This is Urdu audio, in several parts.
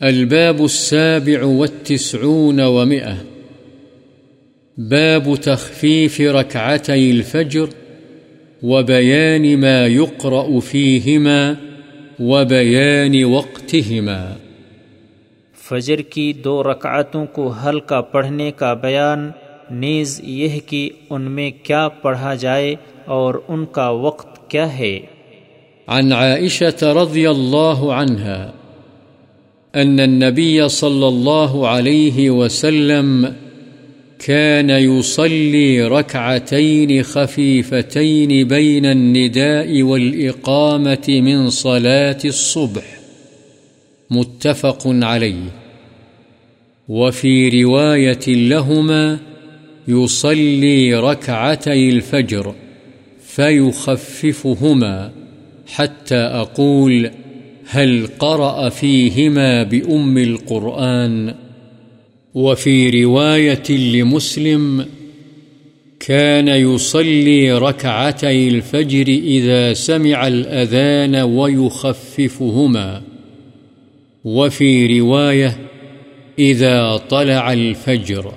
الباب السابع والتسعون ومئة. باب تخفيف ركعتي الفجر وبيان ما يقرأ فيهما وبيان وقتهما. فجر کی دو رکعتوں کو ہلکا پڑھنے کا بیان نیز یہ کہ ان میں کیا پڑھا جائے اور ان کا وقت کیا ہے۔ عن عائشة رضي الله عنها أن النبي صلى الله عليه وسلم كان يصلي ركعتين خفيفتين بين النداء والإقامة من صلاة الصبح. متفق عليه. وفي رواية لهما يصلي ركعتي الفجر فيخففهما حتى أقول هل قرأ فيهما بأم القرآن وفي رواية لمسلم كان يصلي ركعتي الفجر إذا سمع الأذان ويخففهما وفي رواية إذا طلع الفجر.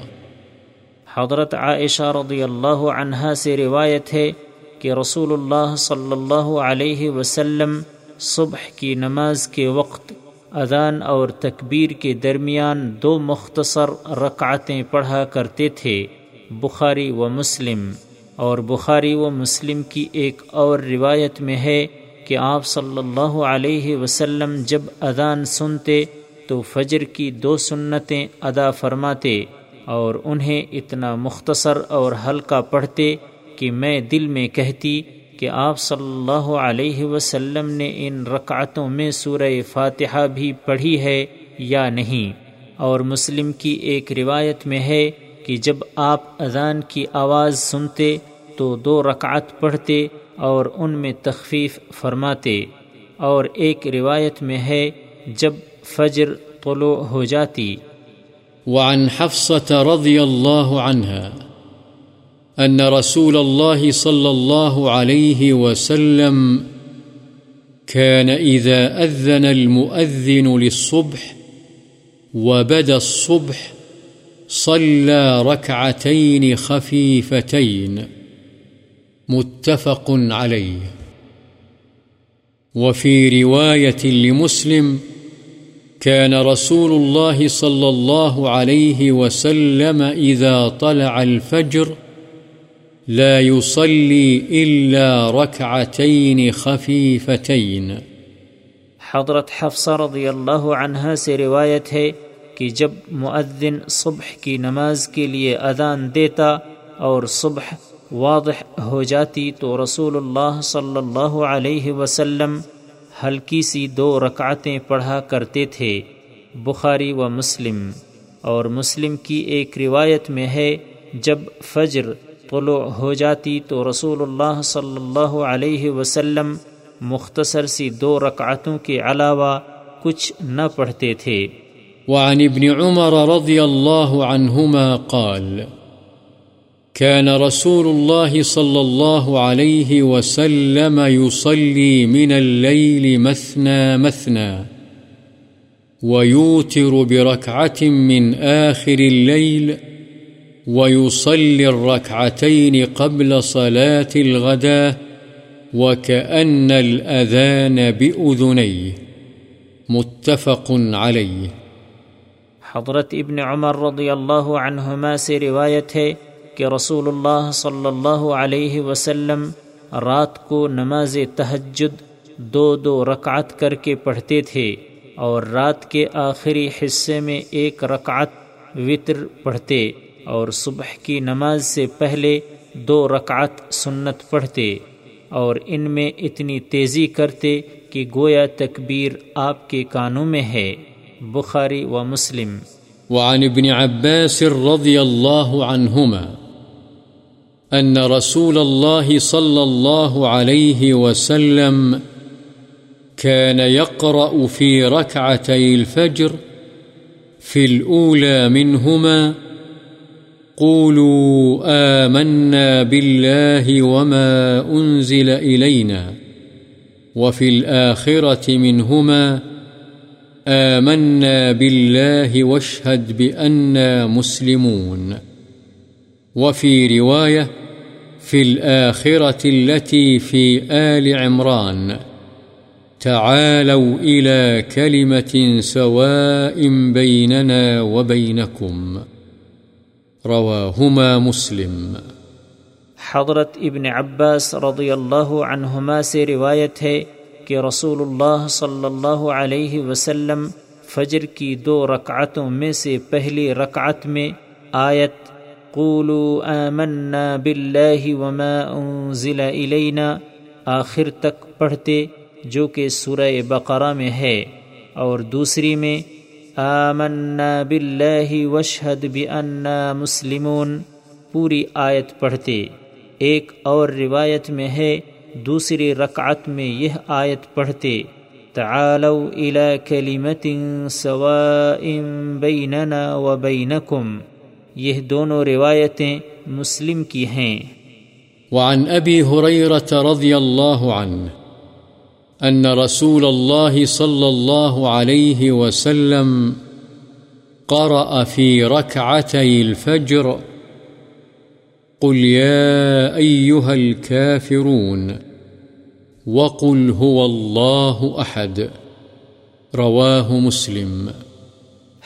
حضرت عائشہ رضی اللہ عنہا سے روایت ہے کہ رسول اللہ صلی اللہ علیہ وسلم صبح کی نماز کے وقت، اذان اور تکبیر کے درمیان دو مختصر رکعتیں پڑھا کرتے تھے، بخاری و مسلم۔ اور بخاری و مسلم کی ایک اور روایت میں ہے کہ آپ صلی اللہ علیہ وسلم جب اذان سنتے تو فجر کی دو سنتیں ادا فرماتے اور انہیں اتنا مختصر اور ہلکا پڑھتے کہ میں دل میں کہتی کہ آپ صلی اللہ علیہ وسلم نے ان رکعتوں میں سورہ فاتحہ بھی پڑھی ہے یا نہیں؟ اور مسلم کی ایک روایت میں ہے کہ جب آپ اذان کی آواز سنتے تو دو رکعت پڑھتے اور ان میں تخفیف فرماتے۔ اور ایک روایت میں ہے، جب فجر طلوع ہو جاتی۔ وعن حفصة رضي الله عنها أن رسول الله صلى الله عليه وسلم كان إذا أذن المؤذن للصبح وبدى الصبح صلى ركعتين خفيفتين متفق عليه. وفي رواية لمسلم كان رسول الله صلى الله عليه وسلم إذا طلع الفجر لا يصلي إلا ركعتين خفيفتين. حضرت حفصہ رضی اللہ عنہ سے روایت ہے کہ جب معذن صبح کی نماز کے لیے اذان دیتا اور صبح واضح ہو جاتی تو رسول اللہ صلی اللہ علیہ وسلم ہلکی سی دو رکعتیں پڑھا کرتے تھے، بخاری و مسلم۔ اور مسلم کی ایک روایت میں ہے، جب فجر طلوع ہو جاتی تو رسول اللہ صلی اللہ علیہ وسلم مختصر سی دو رکعتوں کے علاوہ کچھ نہ پڑھتے تھے۔ وعن ابن عمر رضی اللہ عنہما قال كان رسول الله صلى الله عليه وسلم يصلي من الليل مثنى مثنى ويوتر بركعة من آخر الليل ويصلي الركعتين قبل صلاة الغداء وكأن الأذان بأذنيه. متفق عليه. حضرت ابن عمر رضی اللہ عنہما سے روایت ہے کہ رسول اللہ صلی اللہ علیہ وسلم رات کو نماز تہجد دو دو رکعت کر کے پڑھتے تھے اور رات کے آخری حصے میں ایک رکعت وطر پڑھتے۔ اور صبح کی نماز سے پہلے دو رکعت سنت پڑھتے اور ان میں اتنی تیزی کرتے کہ گویا تکبیر آپ کے کانوں میں ہے۔ بخاری و مسلم۔ وعن ابن عباس رضی اللہ عنہما ان رسول الله صلى الله عليه وسلم كان يقرأ في ركعتي الفجر في الأولى منهما قولوا آمنا بالله وما أنزل إلينا وفي الآخرة منهما آمنا بالله واشهد بأننا مسلمون وفي رواية في الآخرة التي في آل عمران تعالوا إلى كلمة سواء بيننا وبينكم رواهما مسلم. حضرت ابن عباس رضی اللہ عنہما سے روایت ہے کہ رسول اللہ صلی اللہ علیہ وسلم فجر کی دو رکعتوں میں سے پہلی رکعت میں آیت، قولوا آمنا باللہ وما انزل الینا، آخر تک پڑھتے، جو کہ سورہ بقرہ میں ہے، اور دوسری میں آمنا باللہ وشہد بأننا مسلمون۔ پوری آیت پڑھتے۔ ایک اور روایت میں ہے، دوسری رکعت میں یہ آیت پڑھتے۔ تعالوا الى كلمة سواء بيننا وبينكم یہ دونوں روایتیں مسلم کی ہیں۔ وعن أبي هريرة رضي الله عنه أن رسول الله صلى الله عليه وسلم قرأ في ركعتي الفجر قل يا أيها الكافرون وقل هو الله أحد. رواه مسلم.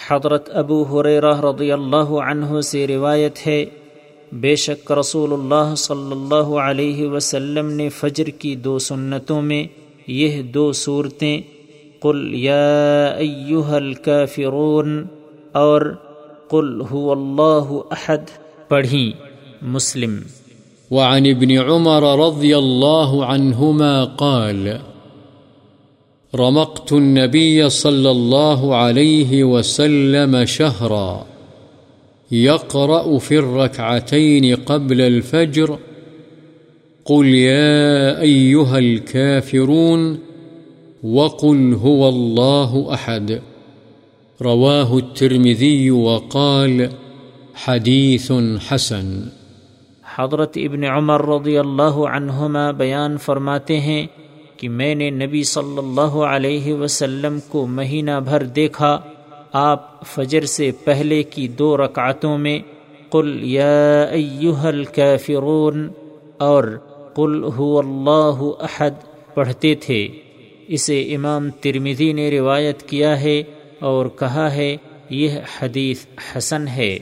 حضرت ابو حریرہ رضی اللہ عنہ سے روایت ہے، بے شک رسول اللہ صلی اللہ علیہ وسلم نے فجر کی دو سنتوں میں یہ دو صورتیں قل یا ایوہ الکافرون اور قل هو اللہ احد پڑھیں مسلم وعن ابن عمر رضي الله عنهما قال، رمقت النبي صلى الله عليه وسلم شهرا يقرأ في الركعتين قبل الفجر قل يا أيها الكافرون وقل هو الله أحد. رواه الترمذي وقال حديث حسن. حضرت ابن عمر رضی اللہ عنہما بیان فرماتے ہیں کہ میں نے نبی صلی اللہ علیہ وسلم کو مہینہ بھر دیکھا، آپ فجر سے پہلے کی دو رکعتوں میں قل یا ایوہ الکافرون اور قل هو اللہ احد پڑھتے تھے۔ اسے امام ترمیدی نے روایت کیا ہے اور کہا ہے، یہ حدیث حسن ہے۔